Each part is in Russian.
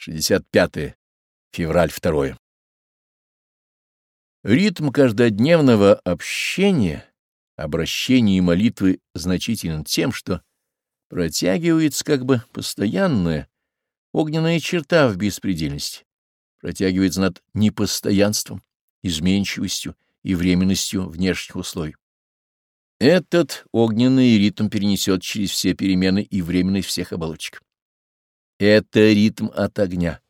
65 февраль 2. Ритм каждодневного общения, обращения и молитвы значителен тем, что протягивается как бы постоянная огненная черта в беспредельности, протягивается над непостоянством, изменчивостью и временностью внешних условий. Этот огненный ритм перенесет через все перемены и временность всех оболочек. Это ритм от огня,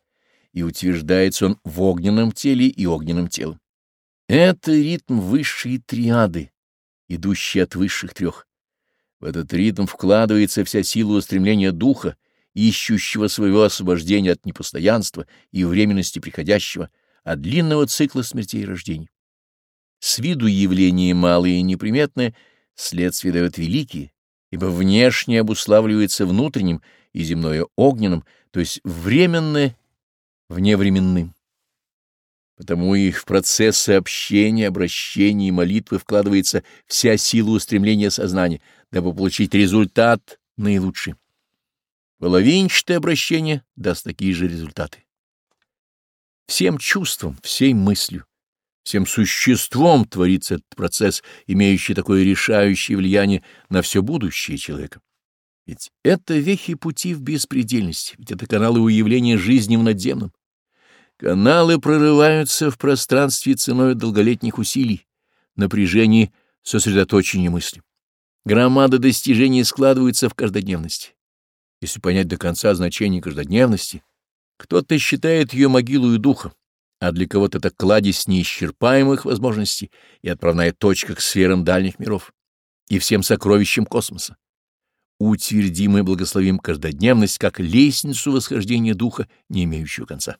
и утверждается он в огненном теле и огненном теле. Это ритм высшей триады, идущий от высших трех. В этот ритм вкладывается вся сила устремления духа, ищущего своего освобождения от непостоянства и временности приходящего, от длинного цикла смертей и рождений. С виду явления малые и неприметные, следствие дает великие, ибо внешнее обуславливается внутренним и земное огненным, то есть временное вневременным. Потому и в процессы общения, обращения и молитвы вкладывается вся сила устремления сознания, дабы получить результат наилучший. Половинчатое обращение даст такие же результаты. Всем чувством, всей мыслью, тем существом творится этот процесс, имеющий такое решающее влияние на все будущее человека. Ведь это вехи пути в беспредельность, ведь это каналы уявления жизни в надземном. Каналы прорываются в пространстве ценой долголетних усилий, напряжений, сосредоточения мысли. Громада достижений складывается в каждодневности. Если понять до конца значение каждодневности, кто-то считает ее могилою духа, а для кого-то это кладезь неисчерпаемых возможностей и отправная точка к сферам дальних миров и всем сокровищам космоса. Утвердим и благословим каждодневность как лестницу восхождения духа, не имеющую конца.